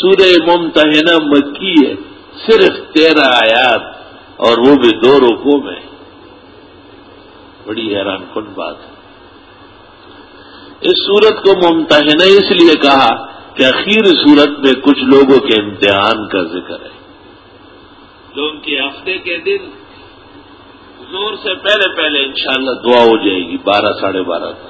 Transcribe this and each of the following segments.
سورہ ممتحنہ مکی ہے، صرف تیرہ آیات، اور وہ بھی دو رکو میں بڑی حیران کن بات ہے۔ اس سورت کو ممتحنہ اس لیے کہا کہ اخیر صورت میں کچھ لوگوں کے امتحان کا ذکر ہے۔ جو ان کے ہفتے کے دن، زور سے پہلے پہلے انشاءاللہ دعا ہو جائے گی، بارہ، ساڑھے بارہ تک۔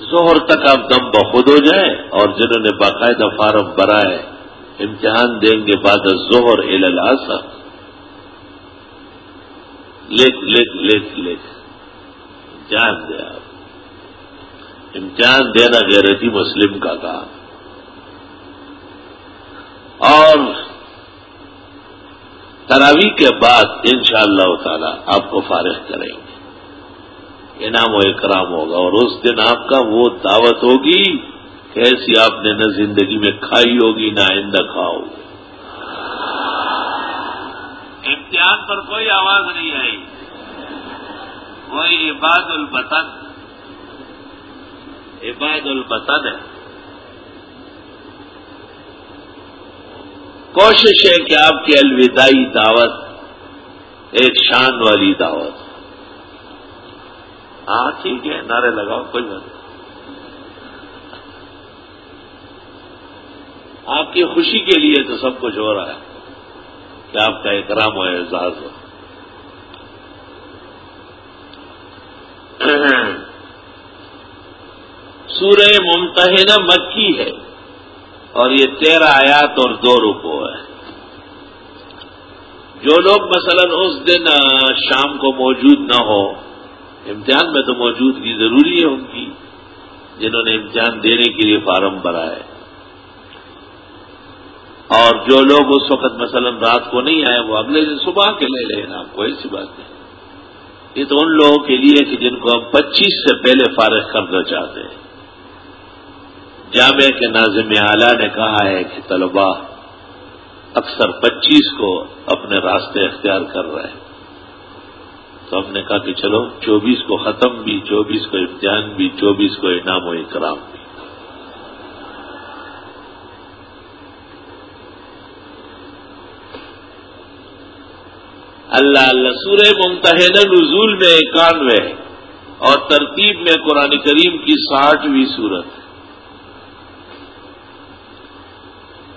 زہر تک آپ دم بخود ہو جائیں اور جنہوں نے باقاعدہ فارم بھرا ہے امتحان دیں گے بعد زہر الاسا لکھ لکھ لکھ لکھ۔ جان دے آپ۔ امتحان دینا غیرتی مسلم کا کام۔ اور تراوی کے بعد ان شاء اللہ تعالی آپ کو فارغ کریں گے۔ انعام و اکرام ہوگا اور اس دن آپ کا وہ دعوت ہوگی کیسی آپ نے نہ زندگی میں کھائی ہوگی نہ آئندہ کھاؤ امتحان پر کوئی آواز نہیں آئی۔ وہی عباد البتن عباد البتن ہے۔ کوشش ہے کہ آپ کی الوداعی دعوت ایک شان والی دعوت۔ ہاں ٹھیک ہے، نعرے لگاؤ، کوئی بات نہیں۔ آپ کی خوشی کے لیے تو سب کچھ ہو رہا ہے کہ آپ کا اکرام و اعزاز ہو۔ سورہ ممتحنہ مکی ہے اور یہ تیرہ آیات اور دو رکو ہے جو لوگ مثلا اس دن شام کو موجود نہ ہو امتحان میں تو موجودگی ضروری ہے ان کی، جنہوں نے امتحان دینے کے لیے فارم بھرا ہے۔ اور جو لوگ اس وقت مثلا رات کو نہیں آئے، وہ اگلے دن صبح کے لے لیں آپ کو، ایسی بات نہیں۔ یہ تو ان لوگوں کے لیے کہ جن کو ہم پچیس سے پہلے فارغ کرنا چاہتے ہیں۔ جامع کے ناظم اعلیٰ نے کہا ہے کہ طلباء اکثر پچیس کو اپنے راستے اختیار کر رہے ہیں۔ تو ہم نے کہا کہ چلو، چوبیس کو ختم بھی، چوبیس کو امتحان بھی، چوبیس کو انعام و اکرام بھی۔ اللہ اللہ، سورہ ممتحن نزول میں اکانوے اور ترتیب میں قرآن کریم کی ساٹھویں صورت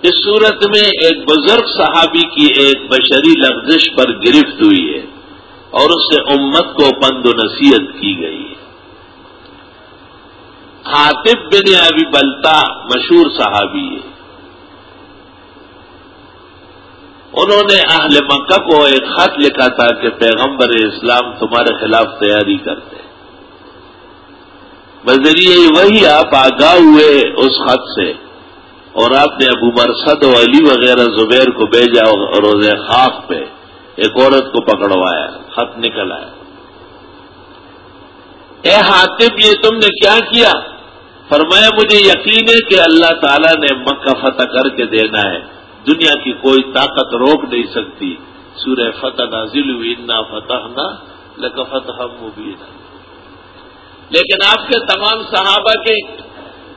اس صورت میں ایک بزرگ صحابی کی ایک بشری لفزش پر گرفت ہوئی ہے۔ اور اس سے امت کو پند و نصیحت کی گئی ہے۔ حاطب بن ابی بلتا مشہور صحابی ہے۔ انہوں نے اہل مکہ کو ایک خط لکھا تھا کہ پیغمبر اسلام تمہارے خلاف تیاری کرتے بذریعے وہی آپ آگاہ ہوئے اس خط سے۔ اور آپ نے ابو مرسد و علی وغیرہ زبیر کو بھیجا اور خاک پہ۔ ایک عورت کو پکڑوایا، خط نکل آیا اے حاطب یہ تم نے کیا کیا؟ فرمایا، مجھے یقین ہے کہ اللہ تعالیٰ نے مکہ فتح کر کے دینا ہے۔ دنیا کی کوئی طاقت روک نہیں سکتی۔ سورہ فتح نازل ہوئی نہ فتح نہ لک فتح مبینہ لیکن آپ کے تمام صحابہ کے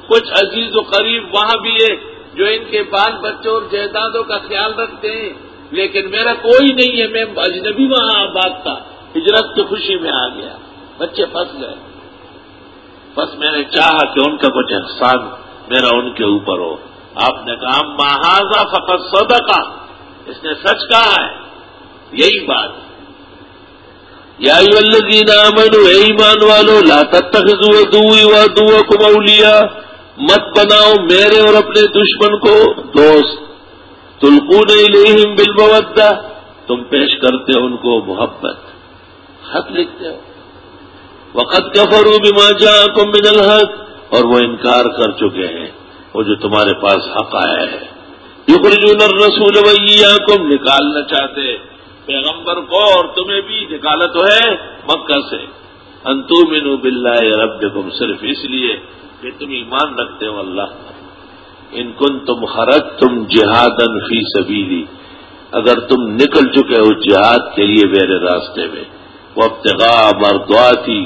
کچھ عزیز و قریب وہاں بھی ہے جو ان کے بال بچوں اور جائیدادوں کا خیال رکھتے ہیں۔ لیکن میرا کوئی نہیں ہے، میں اجنبی وہاں آباد تھا، ہجرت کی خوشی میں آ گیا۔ بچے پھنس گئے۔ بس میں نے چاہا کہ ان کا کچھ احسان میرا ان کے اوپر ہو۔ آپ نے کہا محاذہ فقط سودا کا اس نے سچ کہا ہے۔ یہی بات۔ یا ایمان والو، لا تتخذوا دعوی و دعو کو مت بناؤ میرے اور اپنے دشمن کو، دوست تلقو نہیں لے بل تم پیش کرتے ہو ان کو محبت۔ خط لکھتے ہو وقت کفرو بما جاءکم من الحق، اور وہ انکار کر چکے ہیں۔ وہ جو تمہارے پاس حق آیا ہے۔ یخرجون الرسول ویاکم نکالنا چاہتے پیغمبر کو اور تمہیں بھی نکالا تو ہے مکہ سے۔ انتو منو باللہ ربکم صرف اس لیے کہ تم ایمان رکھتے ہو اللہ ان کن تم خرج تم جہاد فی سبیلی، اگر تم نکل چکے ہو جہاد کے لیے میرے راستے میں وہ ابتغا مردوا تھی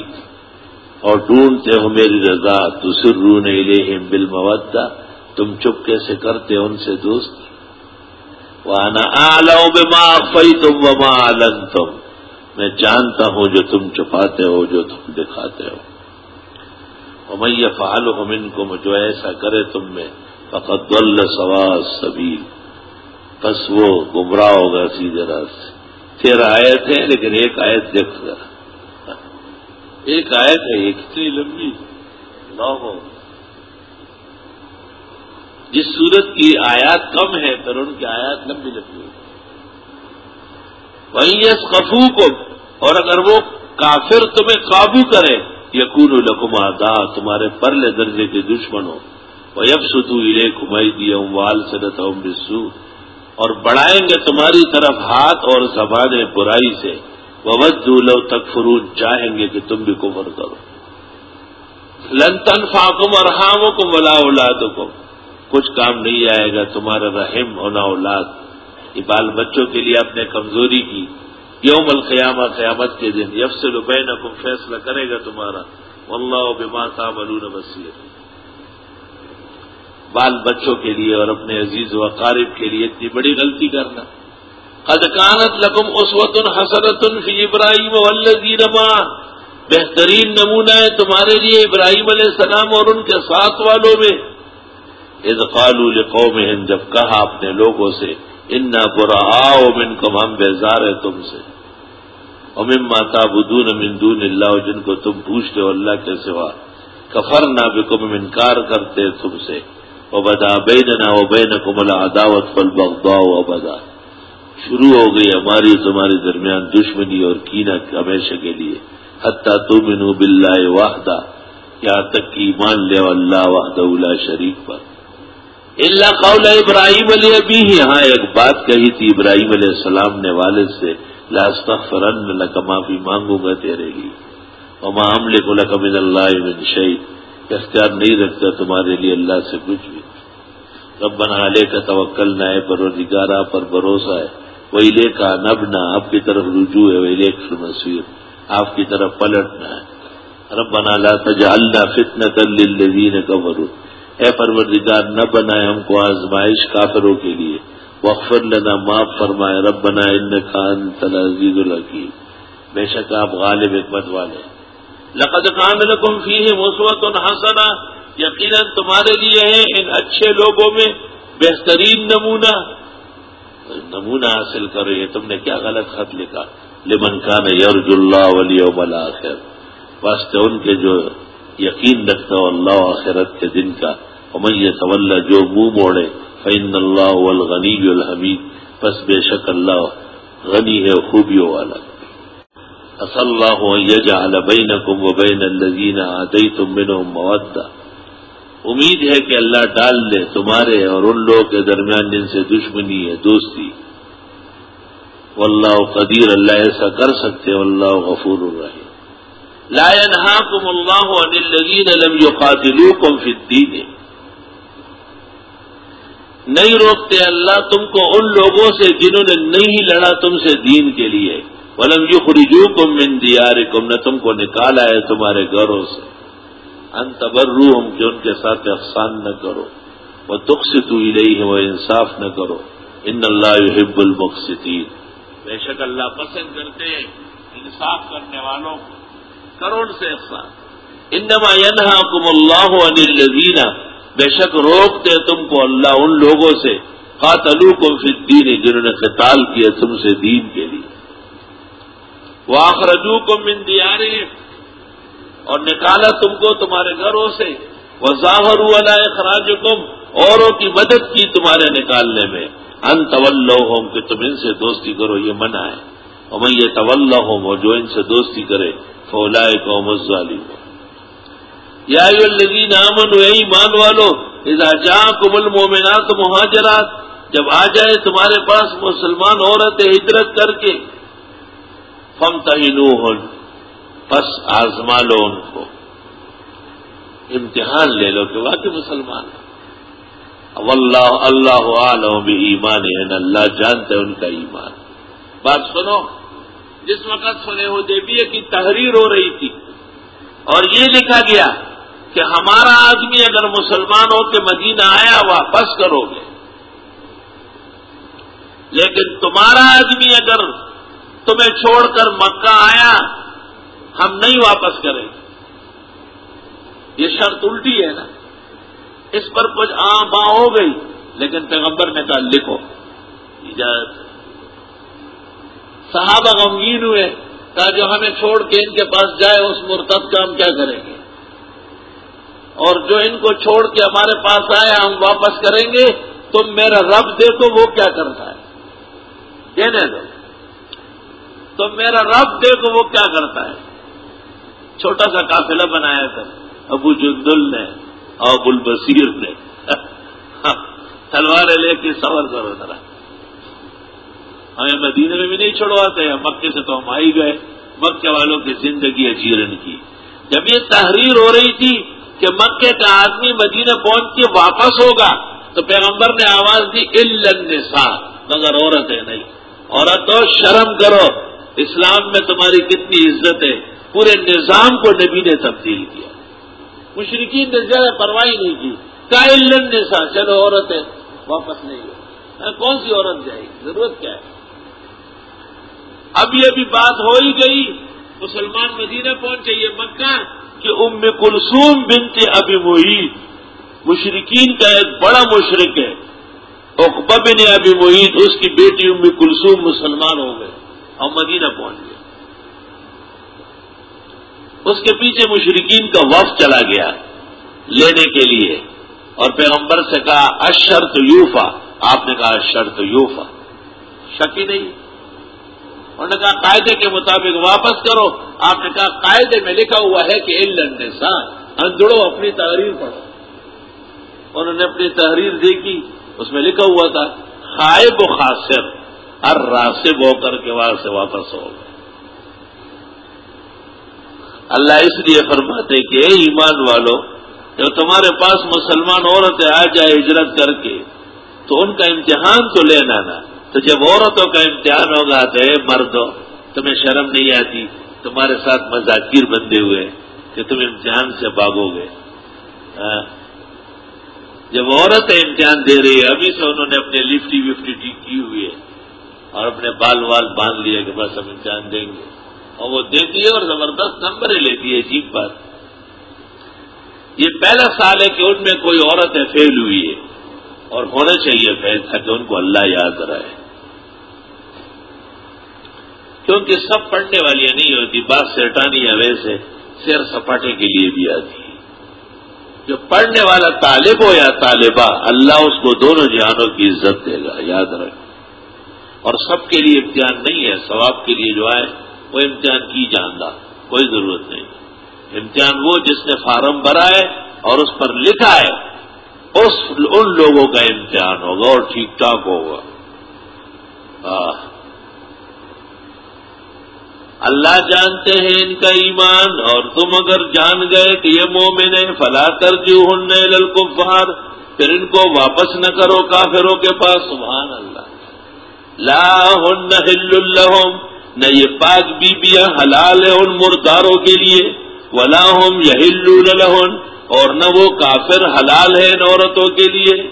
اور ڈھونڈتے ہو میری رضا تو سر رو نہیں لے بل تم چپ کیسے کرتے ان سے دوست۔ وانا آلو بما فی تم وما آلن تم میں جانتا ہوں جو تم چھپاتے ہو، جو تم دکھاتے ہو۔ میں فعال ہوں کو جو ایسا کرے تم میں فقط ول سواز سبھی بس وہ گمراہ ہوگا سیدھے راستے تیرہ آیت ہے لیکن ایک آیت دیکھ گا ایک آیت ہے، ایک اتنی لمبی۔ نہ ہو۔ جس صورت کی آیات کم ہے پھر ان کی آیات لمبی لمبی ہوگی وہیں یس کفو کو اور اگر وہ کافر تمہیں قابو کرے یقون القم ادا تمہارے پرلے درجے کے دشمن ہو یب ستو ارے کمائی دیا وال صدت اور بڑھائیں گے تمہاری طرف ہاتھ اور زبانیں برائی سے۔ وبد لو تک فروج چاہیں گے کہ تم بھی کمر کرو۔ لنتن فاکم اور ہاموں کو ملا اولاد کو کچھ کام نہیں آئے گا تمہارا رحم ہونا اولاد۔ یہ بال بچوں کے لیے اپنے کمزوری کی۔ یوم القیامہ، قیامت کے دن۔ یف سے لبین فیصلہ کرے گا تمہارا۔ اللہ بما تعملون بصیر۔ بال بچوں کے لیے اور اپنے عزیز و قارب کے لیے اتنی بڑی غلطی کرنا۔ ادکانت لکم اسوت حسرت فی ابراہیم والذین بہترین نمونہ ہے تمہارے لیے ابراہیم علیہ السلام اور ان کے ساتھ والوں میں۔ قالوا لقومهم، جب کہا اپنے لوگوں سے، ان نہ برا من کم ہم بیزار ہے تم سے۔ امم ماتا بدون دون اللہ، جن کو تم پوچھتے ہو اللہ کے سوا۔ کفر نہ بکم انکار کرتے تم سے۔ وہ بدا بین نہ وہ بین کمل بغدا و شروع ہو گئی ہماری تمہاری درمیان دشمنی اور کینہ ہمیشہ کے لیے. حتیٰ تم انو بلّہ واحدہ یہاں تک کہ ایمان لے اللہ واہدہ شریف پر. اللہ قول ابراہیم علیہ ابھی یہاں ایک بات کہی تھی ابراہیم علیہ السلام نے والد سے لاست فرن میں معافی مانگوں گا تیرے لیے. اور معاملے کو لکمن اللہ من شعید اختیار نہیں رکھتا تمہارے لیے اللہ سے کچھ بھی۔ رب بنا لے کا توکل نہ ہے پر پر بھروسہ ہے۔ وہی لے کا نب نہ آپ کی طرف رجوع ہے۔ وہی لیک نصیر آپ کی طرف پلٹنا ہے۔ رب بنا لا تجعلنا فتنة للذین کفروا۔ اے پروردگار، نہ بنائے ہم کو آزمائش کافروں کے لیے۔ وقفر لنا، معاف فرمائے۔ رب بنائے ان خان تلازیز الحکیم۔ بے شک آپ غالب حکمت والے لقد خان لکم فی ہے مسوت حسنا یقیناً تمہارے لیے ہے ان اچھے لوگوں میں بہترین نمونہ. نمونہ حاصل کرو، یہ تم نے کیا غلط خط لکھا؟ لمن خان یرج اللہ ولی آخر واسطے ان کے جو یقین رکھتا ہو اللہ آخرت کے دن کا یہ طول جو منہ موڑے فین اللہ الغنی الحمید. بس بے شک اللہ غنی ہے خوبیوں والا. اص اللہ یجعل بینکم و بین الذین آتیتم منہم مودہ امید ہے کہ اللہ ڈال دے تمہارے اور ان لوگوں کے درمیان جن سے دشمنی ہے، دوستی. واللہ قدیر، اللہ ایسا کر سکتے واللہ غفور الرحیم. لا ينهاكم الله عن الذين لم يقاتلوكم في الدين نہیں روکتے اللہ تم کو ان لوگوں سے جنہوں نے نہیں لڑا تم سے دین کے لیے. ولم یو خریجو کم من دیار کم نہ تم کو نکالا ہے تمہارے گھروں سے۔ ان تبرو ہم کہ ان کے ساتھ افسان نہ کرو۔ وہ دکھ سے تو ہی رہی ہے وہ انصاف نہ کرو۔ ان اللہ حب المقصدین بے شک اللہ پسند کرتے انصاف کرنے والوں کروڑ سے افسان انما ینہا کم اللہ عن الذین۔ بے شک روکتے تم کو اللہ ان لوگوں سے۔ قاتلو کو فدین جنہوں نے قتال کیا تم سے دین کے لیے۔ وہ آخرجو کو من دیارے اور نکالا تم کو تمہارے گھروں سے۔ وہ ظاہر خراج کم اوروں کی مدد کی تمہارے نکالنے میں۔ ان طول ہوں کہ تم ان سے دوستی کرو، یہ منع ہے۔ اور میں یہ طول ہوں جو ان سے دوستی کرے فولائے قوم ظالم یا الذین آمنوا، اے ایمان والو، اذا جاءکم المؤمنات مہاجرات، جب آ جائے تمہارے پاس مسلمان عورت ہجرت کر کے فم تہینوہن پس آزما لو ان کو۔ امتحان لے لو کہ واقعی مسلمان اللہ یعنی اللہ عالم بھی ایمان ہے اللہ جانتے ان کا ایمان۔ بات سنو، جس وقت سنے ہو دیبیے کی تحریر ہو رہی تھی، اور یہ لکھا گیا کہ ہمارا آدمی اگر مسلمان ہو کے مدینہ آیا، واپس کرو گے۔ لیکن تمہارا آدمی اگر تمہیں چھوڑ کر مکہ آیا، ہم نہیں واپس کریں۔ گے یہ شرط الٹی ہے نا۔ اس پر کچھ آ باں ہو گئی، لیکن پیغمبر نے کہا، لکھو۔ اجازت۔ صحابہ غمگین ہوئے، کہا، جو ہمیں چھوڑ کے ان کے پاس جائے، اس مرتب کا ہم کیا کریں گے؟ اور جو ان کو چھوڑ کے ہمارے پاس آئے، ہم واپس کریں گے، تم میرا رب دیکھو، وہ کیا کرتا ہے۔ کہنے دو تم میرا رب دیکھو وہ کیا کرتا ہے۔ چھوٹا سا قافلہ بنایا تھا۔ ابو جندل نے اور ابو البصیر نے۔ تلوار لے کے سور کرو ذرا۔ ہمیں مدینے میں بھی نہیں چھوڑواتے ہیں مکے سے تو ہم آئی گئے۔ مکے والوں کی زندگی اجیرن کی۔ جب یہ تحریر ہو رہی تھی کہ مکے کا آدمی مدینے پہنچ کے واپس ہوگا، تو پیغمبر نے آواز دی النساء مگر عورتیں نہیں۔ عورتوں، شرم کرو۔ اسلام میں تمہاری کتنی عزت ہے؟ پورے نظام کو نبی نے تبدیل کیا۔ مشرقین نے زیادہ پرواہی نہیں کی۔ کا نسا چلو عورتیں واپس نہیں ہو۔ ہاں، کون سی عورت جائے گی؟ ضرورت کیا ہے؟ اب یہ بھی بات ہو ہی گئی۔ مسلمان مدینہ پہنچے، یہ مکہ کہ ام کلثوم بنت ابی محیط مشرقین کا ایک بڑا مشرق ہے۔ اقبا بن ابی محیط اس کی بیٹی ام کلثوم مسلمان ہو گئے۔ اور مدینہ پہنچ گئے۔ اس کے پیچھے مشرقین کا وف چلا گیا لینے کے لیے۔ اور پیغمبر سے کہا اشر تو یوفا۔ آپ نے کہا اشر تو یوفا شکی نہیں۔ انہوں نے کہا، قاعدے کے مطابق واپس کرو۔ آپ نے کہا، قاعدے میں لکھا ہوا ہے کہ ان لڑنے اندڑو اپنی تحریر پڑھو۔ انہوں نے اپنی تحریر دیکھی، اس میں لکھا ہوا تھا، خائب و خاصر ہر راسب ہو کر کے وہاں سے واپس ہو اللہ اس لیے فرماتے کہ اے ایمان والو، جب تمہارے پاس مسلمان عورتیں آ جائے ہجرت کر کے، تو ان کا امتحان تو لینا نا۔ تو جب عورتوں کا امتحان ہوگا تو اے مردو، تمہیں شرم نہیں آتی؟ تمہارے ساتھ مذاکر بندے ہوئے کہ تم امتحان سے بھاگو گے۔ جب عورتیں امتحان دے رہی ہے ابھی سے انہوں نے اپنے لفٹی وفٹی ٹھیک کی ہوئی ہے۔ اور اپنے بال وال باندھ لیے کہ بس ہم امتحان دیں گے۔ اور وہ دیتی ہے اور زبردست نمبر ہی لیتی ہے عجیب بات یہ پہلا سال ہے کہ ان میں کوئی عورتیں فیل ہوئی ہے اور ہونا چاہیے فیل تاکہ ان کو اللہ یاد رہے کیونکہ سب پڑھنے والی نہیں ہوتی، بات سیٹانی یا ویسے، سیر سپاٹے کے لیے بھی آتی ہے۔ جو پڑھنے والا طالب ہو یا طالبہ، اللہ اس کو دونوں جہانوں کی عزت دے گا، یاد رکھ۔ اور سب کے لیے امتحان نہیں ہے، ثواب کے لیے جو آئے، وہ امتحان کی جاندا کوئی ضرورت نہیں۔ امتحان وہ جس نے فارم بھرا ہے اور اس پر لکھا ہے، اس ان لوگوں کا امتحان ہوگا اور ٹھیک ٹھاک ہوگا۔ اللہ جانتے ہیں ان کا ایمان، اور تم اگر جان گئے کہ یہ مومن ہے فلا کر جو ہن پھر ان کو واپس نہ کرو کافروں کے پاس۔ سبحان اللہ۔ لا ہن الحم نہ یہ پاک بیبیاں حلال ہے ان مرداروں کے لیے، ولا ہم یہ اور نہ وہ کافر حلال ہے ان عورتوں کے لیے۔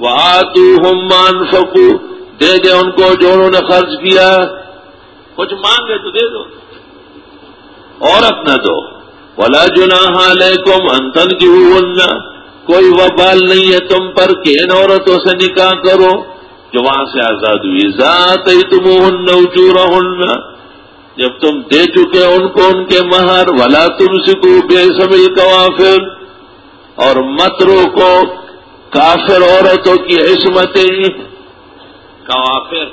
وہ تو ہم مان سکو دے دے ان کو جو انہوں نے خرچ کیا۔ کچھ مانگے تو دے دو، عورت نہ دو۔ ولا جنا حال ہے تم انتن کی کوئی وبال نہیں ہے تم پر کہ ان عورتوں سے نکاح کرو۔ جو وہاں سے آزاد ہوئی، ذات ہی تم ہن جب تم دے چکے ان کو ان کے مہر، ولا تم سکو بے سبل کوافر، اور مت روکو کافر عورتوں کی عصمتیں کوافر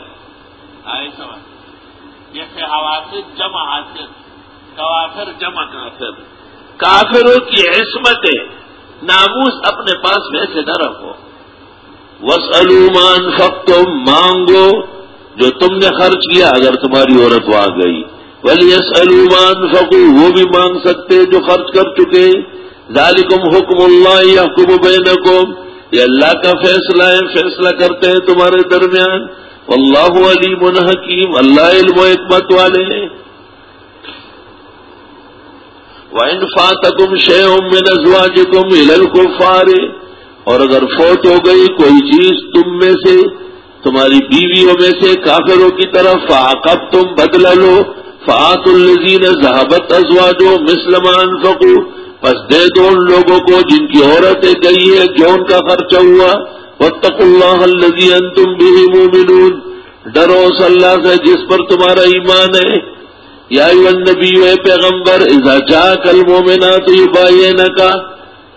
جیسے حواصل جمع حاصل۔ کوافر جمع کافر۔ کافروں کی عصمتیں ناموس اپنے پاس ویسے نہ رکھو۔ وس علومان سب تم مانگو، جو تم نے خرچ کیا اگر تمہاری عورت وہاں گئی۔ ولی یس علومان وہ بھی مانگ سکتے جو خرچ کر چکے۔ ذالکم حکم اللہ یا حکم بینکم یہ اللہ کا فیصلہ ہے، فیصلہ کرتے ہیں تمہارے درمیان۔ اللہ علیم حکیم اللہ علم و حکمت والے ہیں۔ وائن فات گم میں نزواج گم ہلل فارے اور اگر فوت ہو گئی کوئی چیز تم میں سے، تمہاری بیویوں میں سے، کافروں کی طرف فاقب تم بدل لو فات الزین ذہبت ازواجو مسلمان فکو بس دے دو ان لوگوں کو جن کی عورتیں گئی ہے جو ان کا خرچہ ہوا۔ وطق اللہ الزی ان تم بھی مومنون ڈرو اس اللہ سے جس پر تمہارا ایمان ہے۔ یا نبی پیغمبر ازا جا کل مومنا تو یہ بھائی کا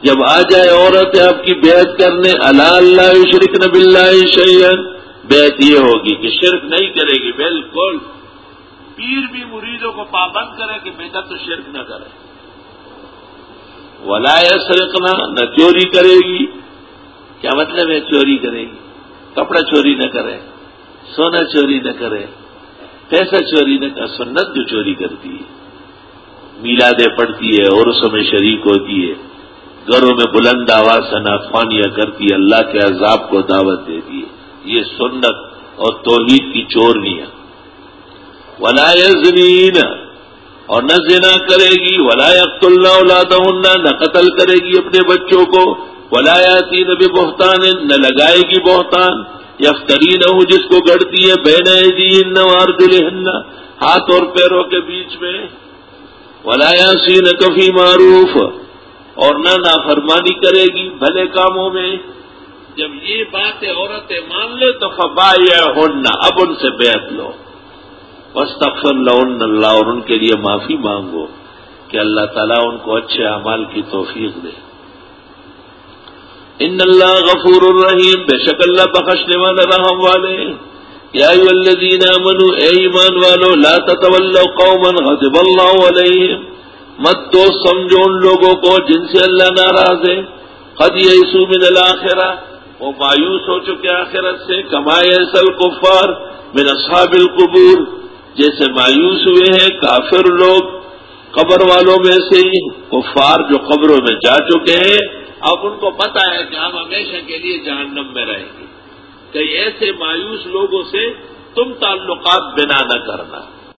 جب آ جائے عورت آپ کی بیعت کرنے اللہ اللہ شرک نب اللہ شیئن بیعت یہ ہوگی کہ شرک نہیں کرے گی، بالکل۔ پیر بھی مریدوں کو پابند کرے کہ بیٹا تو شرک نہ کرے۔ ولا سرکنا نہ چوری کرے گی۔ کیا مطلب ہے چوری کرے گی؟ کپڑا چوری نہ کرے، سونا چوری نہ کرے، پیسہ چوری نہ کر سنت جو چوری کرتی ہے۔ میلادیں پڑتی ہے اور اس میں شریک ہوتی ہے۔ گھروں میں بلند آواز سے نافانیاں کرتی اللہ کے عذاب کو دعوت دیتی ہے یہ سنت اور توحید کی چورنیاں ولا زمین اور نہ زنا کرے گی۔ ولا اخت اللہ اولاد نہ قتل کرے گی اپنے بچوں کو۔ ولایاتی نہ بھی بہتان نہ لگائے گی بہتان۔ یفتری نہ ہوں جس کو گڑتی ہے بہن جی نوار دل ہاتھ اور پیروں کے بیچ میں۔ ولایا سی نہ کفی معروف۔ اور نہ نافرمانی کرے گی بھلے کاموں میں۔ جب یہ باتیں عورتیں مان لے تو فبا ہونا اب ان سے بیعت لو۔ بس لون اللہ، اور ان کے لیے معافی مانگو کہ اللہ تعالیٰ ان کو اچھے اعمال کی توفیق دے۔ ان اللہ غفور الرحیم بے شک اللہ بخشنے والا رحم والے یا الذین آمنوا، اے ایمان والو، لا تتولوا قوما غضب اللہ علیہم۔ مت تو سمجھو ان لوگوں کو جن سے اللہ ناراض ہے۔ قد یسو من الاخرہ۔ وہ مایوس ہو چکے آخرت سے۔ کمائے اصل کفار من اصحاب القبور۔ جیسے مایوس ہوئے ہیں کافر لوگ۔ قبر والوں میں سے کفار جو قبروں میں جا چکے ہیں۔ اب ان کو پتا ہے کہ ہم ہمیشہ کے لیے جہنم میں رہیں گے۔ کئی ایسے مایوس لوگوں سے تم تعلقات بنا نہ کرنا۔